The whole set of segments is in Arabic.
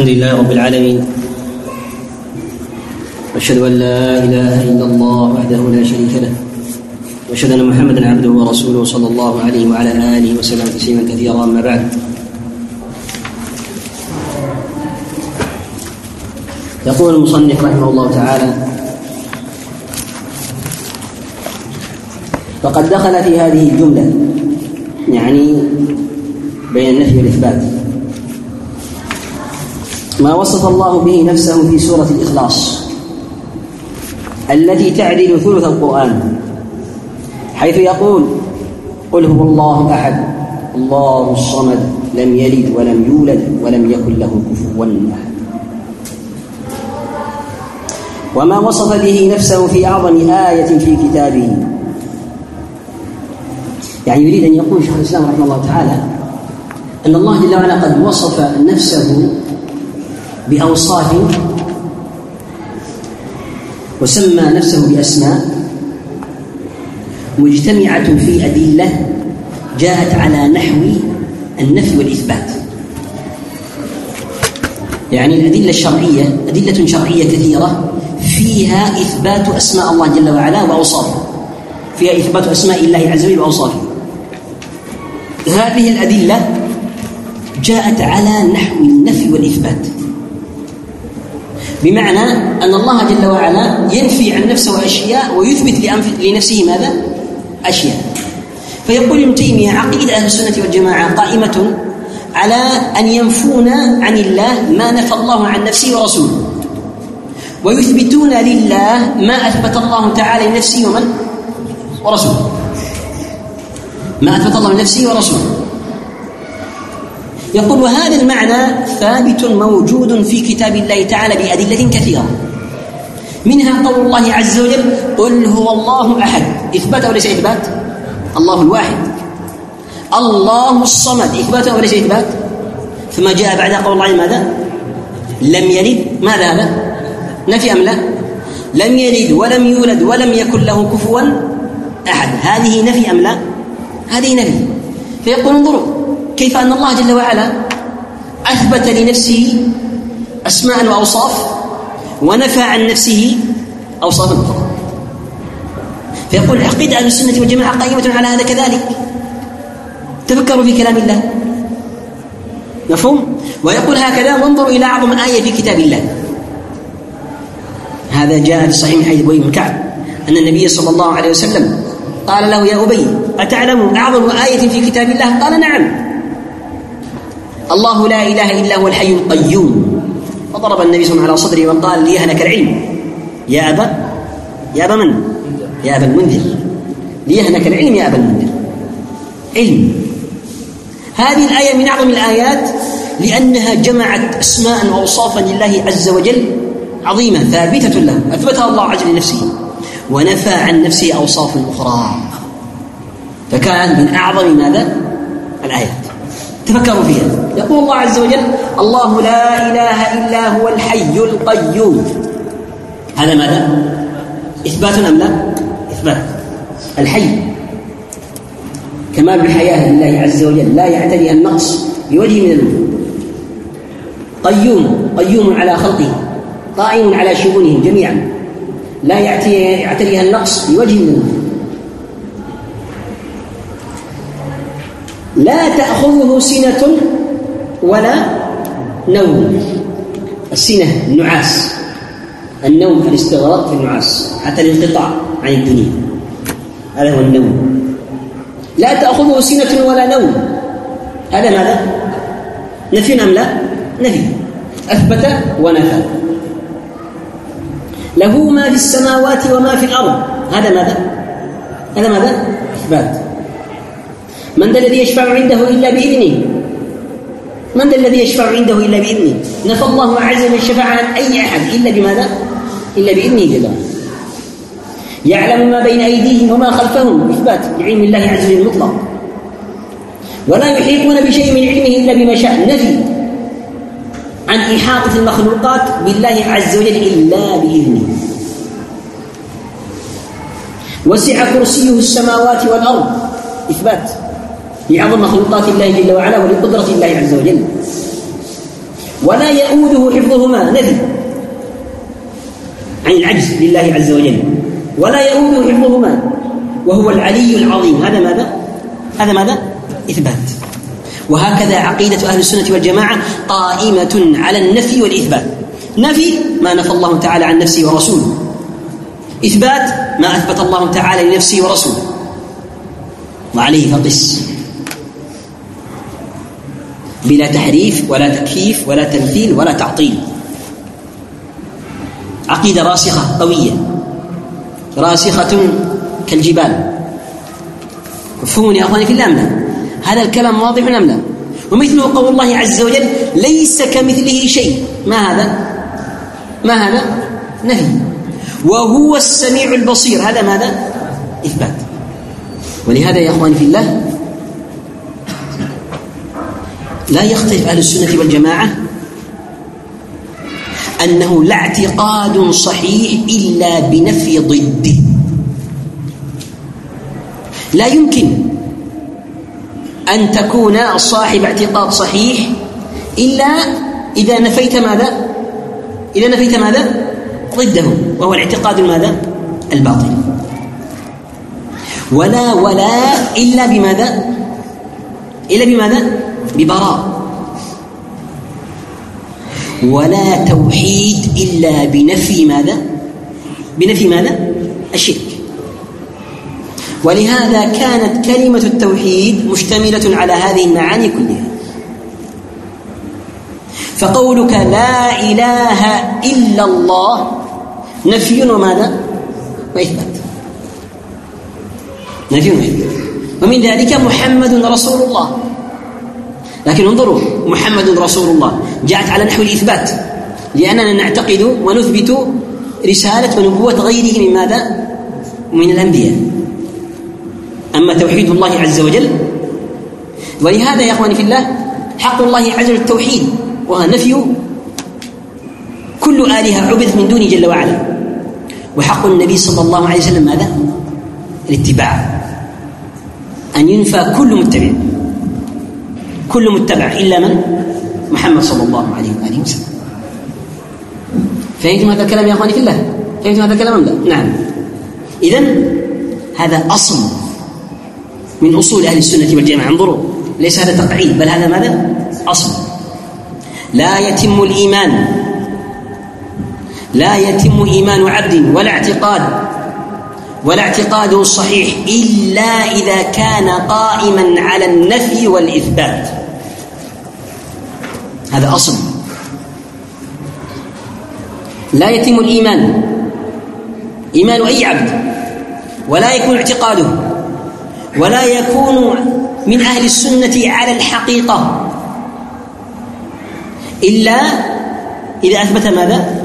الحمد لله رب العالمين. واشهد أن لا إله إلا الله وحده لا شريك له. وأشهد أن محمدا عبده ورسوله صلى الله عليه وعلى آله وسلم تسليما كثيرا أما بعد. يقول المصنف رحمه الله تعالى فقد دخل في هذه الجملة يعني بين النفي والإثبات. ما وصف الله به نفسه في سورة الإخلاص التي تعدل ثلث القرآن حيث يقول قل هو الله أحد الله الصمد لم يلد ولم يولد ولم يكن له كفوا أحد. وما وصف به نفسه في أعظم آية في كتابه. يعني يريد أن يقول شيخ الإسلام رحمه الله تعالى أن الله جل وعلا قد وصف نفسه بأوصاف وسمى نفسه بأسماء مجتمعة في أدلة جاءت على نحو النفي والإثبات. يعني الأدلة الشرعية أدلة شرعية كثيرة فيها إثبات أسماء الله جل وعلا وأوصافه. فيها إثبات أسماء الله عز وجل وأوصافه. هذه الأدلة جاءت على نحو النفي والإثبات. بمعنى أن الله جل وعلا ينفي عن نفسه أشياء ويثبت لنفسه ماذا؟ أشياء. فيقول ابن تيمية عقيدة أهل السنة والجماعة قائمة على أن ينفون عن الله ما نفى الله عن نفسه ورسوله. ويثبتون لله ما أثبت الله تعالى لنفسه ومن؟ ورسوله. ما أثبت الله لنفسه ورسوله. يقول وهذا المعنى ثابت موجود في كتاب الله تعالى بأدلة كثيرة. منها قول الله عز وجل قل هو الله أحد. إثبات أو ليس إثبات؟ الله الواحد. الله الصمد. إثبات أو ليس إثبات؟ ثم جاء بعد قول الله ماذا؟ لم يلد. ماذا هذا؟ نفي أم لا؟ لم يلد ولم يولد ولم يكن له كفوا أحد. هذه نفي أم لا؟ هذه نفي. فيقول انظروا كيف أن الله جل وعلا أثبت لنفسه أسماء وأوصاف ونفى عن نفسه أوصاف أخرى. فيقول العقيدة أهل السنة والجماعة قائمة على هذا كذلك. تفكروا في كلام الله. مفهوم؟ ويقول هكذا وانظروا إلى أعظم آية في كتاب الله. هذا جاء في صحيح حديث أبي بن كعب أن النبي صلى الله عليه وسلم قال له يا أبي أتعلم أعظم آية في كتاب الله؟ قال نعم. الله لا إله إلا هو الحي القيوم فضرب النبي صلى الله عليه وسلم على صدره وقال ليهلك العلم يا أبا يا أبا من؟ يا أبا المنذر ليهلك العلم يا أبا المنذر علم هذه الآية من أعظم الآيات لأنها جمعت أسماء وأوصافا لله عز وجل عظيمة ثابتة له أثبتها الله عز لنفسه ونفى عن نفسه أوصاف أخرى فكان من أعظم ماذا؟ الآيات تفكروا فيها. يقول الله عز وجل الله لا إله إلا هو الحي القيوم. هذا ماذا؟ إثبات أم لا؟ إثبات. الحي. كمال الحياة لله عز وجل لا يعتري النقص بوجه من الوجوه. قيوم قيوم على خلقه قائم على شؤونهم جميعا. لا يعتريها النقص بوجه من الوجوه. لا تأخذه سنة ولا نوم. السنة النعاس. النوم في الاستغراق في النعاس حتى الانقطاع عن الدنيا. هذا هو النوم. لا تأخذه سنة ولا نوم. هذا ماذا؟ نفي أم لا؟ نفي. أثبت ونفى. له ما في السماوات وما في الأرض. هذا ماذا؟ هذا ماذا؟ إثبات. من ذا الذي يشفع عنده إلا بإذنه؟ من ذا الذي يشفع عنده إلا بإذنه؟ نفى الله عز وجل الشفاعة عن أي أحد. إلا بماذا؟ إلا بإذنه جل يعلم ما بين أيديهم وما خلفهم. إثبات علم الله عز وجل المطلق. ولا يحيطون بشيء من علمه إلا بما شاء. نفي عن إحاطة المخلوقات بالله عز وجل إلا بإذنه. وسع كرسيه السماوات والأرض. إثبات. لعظم مخلوقات الله جل وعلا ولقدرة الله عز وجل. ولا يؤوده حفظهما. نفي عن العجز لله عز وجل. ولا يؤوده حفظهما. وهو العلي العظيم. هذا ماذا؟ هذا ماذا؟ إثبات. وهكذا عقيدة أهل السنة والجماعة قائمة على النفي والإثبات. نفي ما نفى الله تعالى عن نفسه ورسوله. إثبات ما أثبت الله تعالى لنفسه ورسوله. وعليه فقس. بلا تحريف ولا تكييف ولا تمثيل ولا تعطيل عقيدة راسخة قوية راسخة كالجبال مفهوم يا أخواني في الأمنة هذا الكلام واضح أم لا ومثله قول الله عز وجل ليس كمثله شيء. ما هذا؟ ما هذا؟ نهي وهو السميع البصير. هذا ماذا؟ إثبات. ولهذا يا أخواني في الله لا يختلف أهل السنة والجماعة أنه لا اعتقاد صحيح إلا بنفي ضده لا يمكن أن تكون صاحب اعتقاد صحيح إلا إذا نفيت ماذا؟ إذا نفيت ماذا؟ ضده وهو الاعتقاد ماذا؟ الباطل. ولا ولا إلا بماذا؟ إلا بماذا؟ ببراء. ولا توحيد إلا بنفي ماذا؟ بنفي ماذا؟ الشرك. ولهذا كانت كلمة التوحيد مشتملة على هذه المعاني كلها. فقولك لا إله إلا الله نفي وماذا وإثبات. نفي وإثبات. ومن ذلك محمد رسول الله. لكن انظروا محمد رسول الله جاءت على نحو الإثبات. لأننا نعتقد ونثبت رسالة ونبوة غيره من ماذا؟ من الأنبياء. أما توحيد الله عز وجل ولهذا يا أخواني في الله حق الله عز وجل التوحيد ونفي كل آلهة عبدت من دونه جل وعلا. وحق النبي صلى الله عليه وسلم ماذا؟ الاتباع. أن ينفى كل متبع. كل متبع إلا من؟ محمد صلى الله عليه وآله وسلم. فهمتم هذا الكلام يا أخواني في الله؟ فهمتم هذا الكلام أم لا؟ نعم. إذن هذا أصل من أصول أهل السنة والجماعة. انظروا ليس هذا تقعيد بل هذا ماذا؟ أصل. لا يتم الإيمان. لا يتم إيمان عبد ولا اعتقاد ولا اعتقاده الصحيح إلا إذا كان قائما على النفي والإثبات. هذا أصل. لا يتم الإيمان. إيمان أي عبد. ولا يكون اعتقاده. ولا يكون من أهل السنة على الحقيقة. إلا إذا أثبت ماذا؟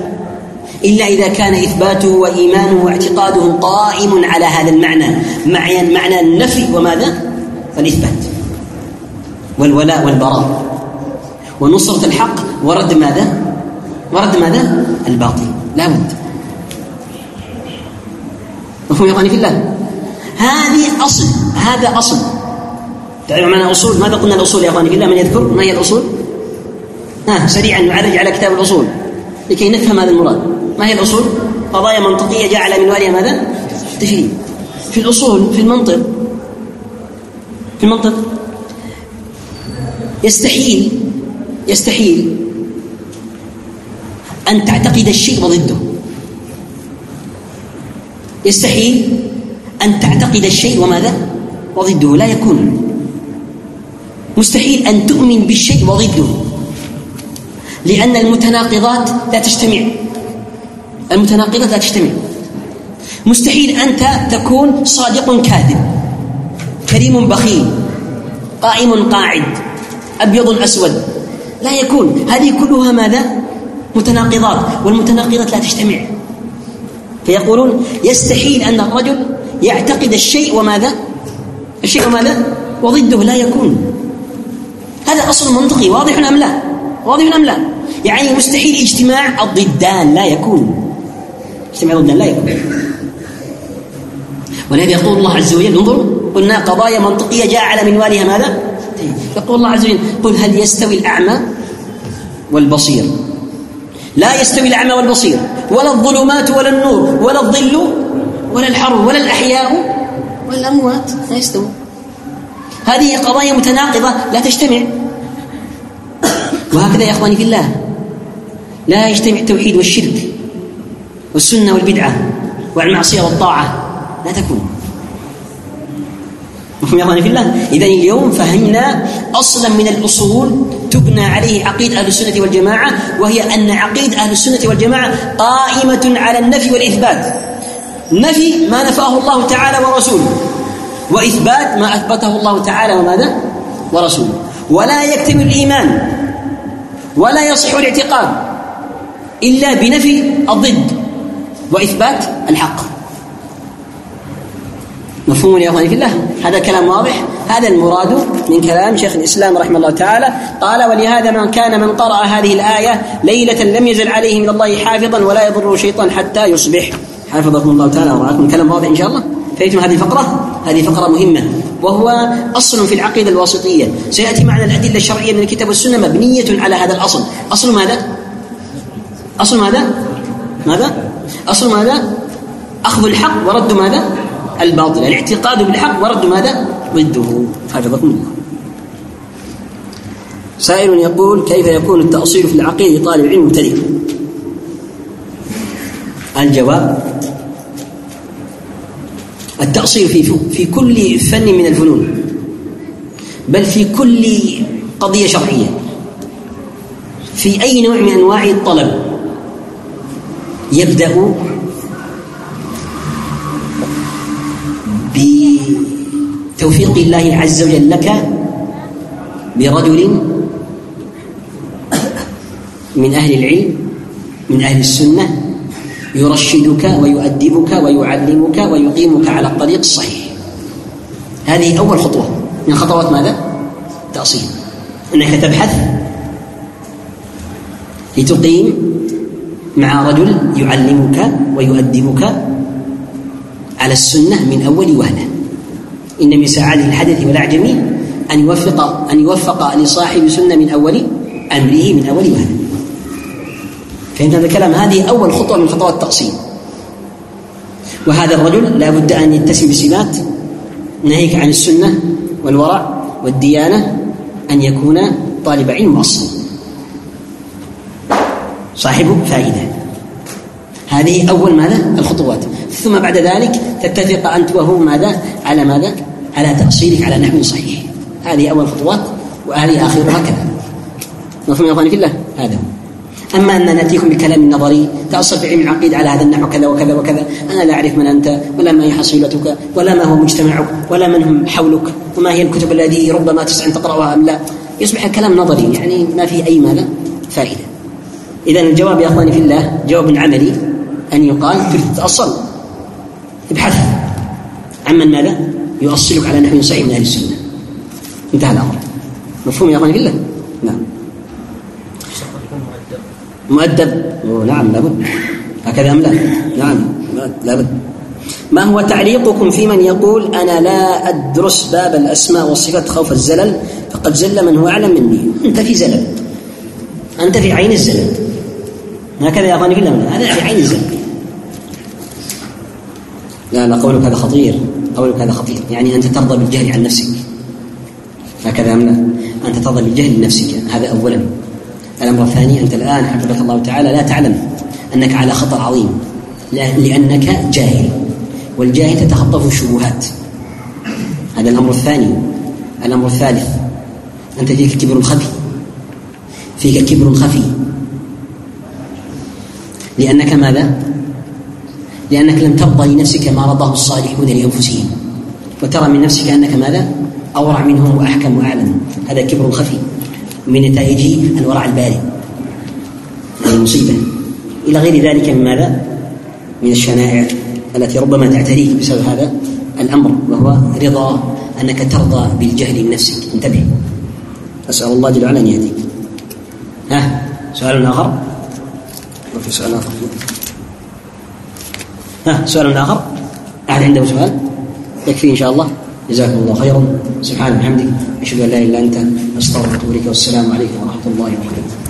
إلا إذا كان إثباته وإيمانه واعتقاده قائم على هذا المعنى. معنى النفي وماذا؟ والإثبات والولاء والبراء. ونصرة الحق ورد ماذا؟ ورد ماذا؟ الباطل. لا بد. مفهوم يا إخواني في الله؟ هذه أصل هذا أصل. تعرفوا معنى اصول ماذا قلنا الأصول يا إخواني في الله؟ من يذكر؟ ما هي الأصول؟ ها آه سريعا نعرج على كتاب الأصول. لكي نفهم هذا المراد. ما هي الأصول؟ قضايا منطقية جعل من منوالها ماذا؟ تشريع. في الأصول في المنطق في المنطق يستحيل يستحيل أن تعتقد الشيء وضده. يستحيل أن تعتقد الشيء وماذا؟ وضده. لا يكون. مستحيل أن تؤمن بالشيء وضده. لأن المتناقضات لا تجتمع. المتناقضات لا تجتمع. مستحيل أنت تكون صادق كاذب. كريم بخيل. قائم قاعد. أبيض أسود. لا يكون. هذه كلها ماذا؟ متناقضات والمتناقضات لا تجتمع. فيقولون يستحيل أن الرجل يعتقد الشيء وماذا؟ الشيء وماذا؟ وضده لا يكون. هذا أصل منطقي واضح أم لا؟ واضح أم لا؟ يعني مستحيل اجتماع الضدان لا يكون. اجتماع الضدان لا يكون. ولهذا يقول الله عز وجل انظروا قلنا قضايا منطقية جاء على منوالها ماذا؟ طيب. يقول الله عز وجل قل هل يستوي الأعمى والبصير. لا يستوي الأعمى والبصير. ولا الظلمات ولا النور ولا الظل ولا الحر ولا الأحياء ولا الأموات لا يستوي. هذه قضايا متناقضة لا تجتمع. وهكذا يا أخواني في الله. لا يجتمع التوحيد والشرك والسنة والبدعة والمعصية والطاعة. لا تكون. هم يا في الله. إذا اليوم فهمنا أصلا من الأصول تبنى عليه عقيدة أهل السنة والجماعة وهي أن عقيدة أهل السنة والجماعة قائمة على النفي والإثبات. نفي ما نفاه الله تعالى ورسوله وإثبات ما أثبته الله تعالى وماذا؟ ورسوله. ولا يكتمل الإيمان ولا يصح الاعتقاد إلا بنفي الضد وإثبات الحق. مفهوم يا أخواني في الله هذا كلام واضح هذا المراد من كلام شيخ الإسلام رحمه الله تعالى قال ولهذا من كان من قرأ هذه الآية ليلة لم يزل عليه من الله حافظا ولا يضر شيطان حتى يصبح حفظكم الله تعالى ورعاكم كلام واضح إن شاء الله فيتم هذه الفقرة هذه فقرة مهمة وهو أصل في العقيدة الواسطية سيأتي معنى الأدلة الشرعية من الكتاب والسنة مبنية على هذا الأصل أصل ماذا؟ أصل ماذا؟ ماذا؟ أصل ماذا؟ أخذ الحق ورد ماذا؟ الباطل الاعتقاد بالحق ورد ماذا؟ ضده. حفظكم الله. سائل يقول كيف يكون التأصيل في العقيدة طالب علم مبتدئ؟ الجواب التأصيل في في كل فن من الفنون بل في كل قضية شرعية. في أي نوع من أنواع الطلب يبدأ بتوفيق الله عز وجل لك برجل من أهل العلم من أهل السنة يرشدك ويؤدبك ويعلمك ويقيمك على الطريق الصحيح. هذه أول خطوة. من خطوات ماذا؟ تأصيل. أنك تبحث لتقيم مع رجل يعلمك ويؤدبك على السنة من أول وهلة إن من سعاده الحدث والأعجمي أن يوفق أن يوفق لصاحب سنة من أول أمره من أول وهلة فإن هذا الكلام هذه أول خطوة من خطوات التقسيم. وهذا الرجل لا بد أن يتسم بسمات ناهيك عن السنة والورع والديانة أن يكون طالب علم أصلا صاحب فائدة. هذه أول ماذا؟ الخطوات. ثم بعد ذلك تتفق أنت وهو ماذا؟ على ماذا؟ على تأصيلك على نحو صحيح. هذه أول خطوات وهذه آخرها كذا. مفهوم يا أخواني في الله؟ هذا. هو أما أن نأتيكم بكلام نظري تأصل في علم العقيدة على هذا النحو كذا وكذا وكذا أنا لا أعرف من أنت ولا ما هي حصيلتك ولا ما هو مجتمعك ولا من هم حولك وما هي الكتب التي ربما تسعى أن تقرأها أم لا. يصبح الكلام نظري يعني ما فيه أي ماذا؟ فائدة. إذا الجواب يا أخواني في الله جواب عملي أن يقال تريد تتأصل ابحث عمن ماذا يؤصلك على نحو صحيح من أهل السنة. انتهى الأمر. مفهوم يا أخواني بالله نعم. مؤدب. نعم لابد. هكذا أم لا؟ نعم لابد. ما هو تعليقكم في من يقول أنا لا أدرس باب الأسماء والصفات خوف الزلل؟ فقد زل من هو أعلم مني. أنت في زلل. أنت في عين الزلل. هكذا يا أخواني هذا في عين الزلل. لا لا قولك هذا خطير قولك هذا خطير. يعني أنت ترضى بالجهل عن نفسك. هكذا أنت ترضى بالجهل عن نفسك هذا أولا. الأمر الثاني أنت الآن حفظك الله تعالى لا تعلم أنك على خطر عظيم لأنك جاهل. والجاهل تتخطف الشبهات هذا الأمر الثاني. الأمر الثالث أنت فيك كبر خفي. فيك كبر خفي. لأنك ماذا؟ لأنك لم ترضى لنفسك ما رضاه الصالحون لأنفسهم. وترى من نفسك أنك ماذا؟ أورع منهم وأحكم وأعلم هذا كبر خفي. من نتائجه الورع البالي هذه مصيبة. إلى غير ذلك من ماذا؟ من الشنائع التي ربما تعتريك بسبب هذا الأمر وهو رضا أنك ترضى بالجهل من نفسك. انتبه. أسأل الله جل وعلا أن يهديك. ها؟ سؤال آخر؟ ما في سؤال آخر؟ ها سؤال آخر أحد عنده سؤال؟ يكفي إن شاء الله. جزاكم الله خيرا. سبحانك وبحمدك. أشهد أن لا إله إلا أنت. أستغفرك وأتوب والسلام عليكم ورحمة الله وبركاته.